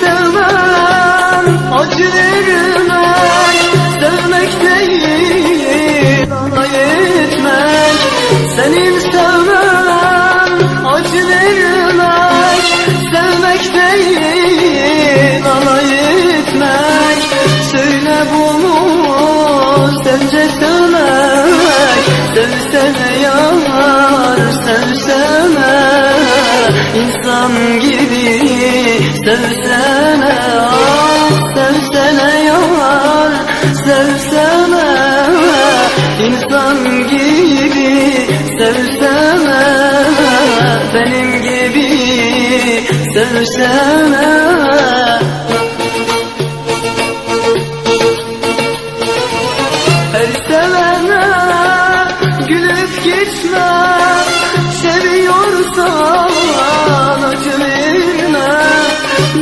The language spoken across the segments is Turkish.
sevmem acı Sevmek değil alay etmek Senin sevmem acı Sevmek değil alay etmek Söyle bunu sence sevmek Sevsene yar sevsene İnsan sevsene benim gibi sevsene. Her sevene gülüp gitme Seviyorsan acı verme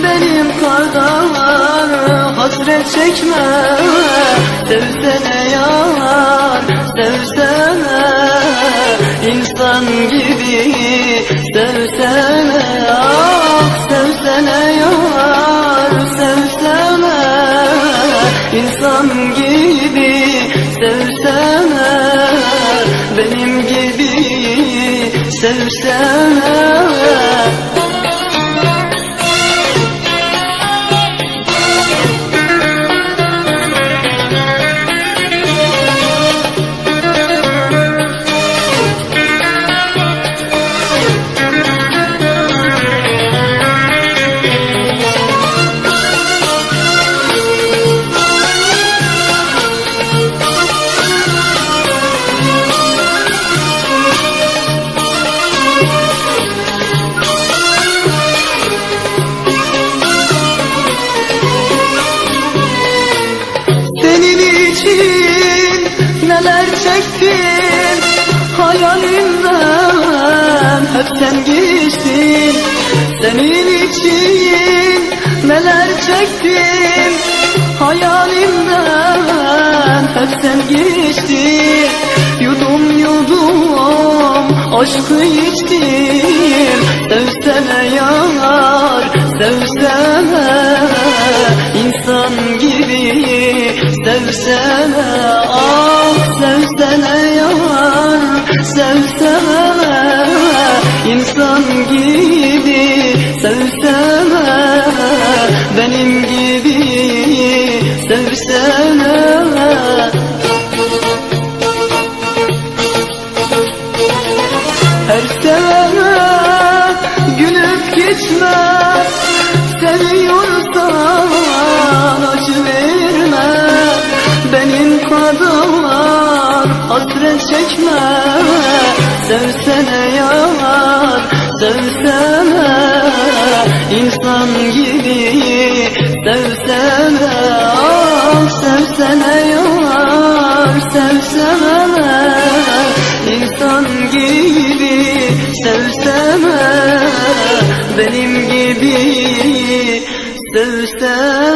Benim kadar hasret çekme Sevsene İnsan gibi sevsene Ah sevsene yar, sevsene. İnsan gibi çektim Hayalimden hep sen geçtin Senin için neler çektim. Hayalimden hep sen geçtin Yudum yudum aşkı içtim. Sevsene yar, sevsene. İnsan gibi sevsene. Ah sevsene yar, sevsene İnsan gibi sevsene Benim gibi sevsene. Her sevene gülüp gitme sevseme insan gibi sevseme. Benim gibi sevseme.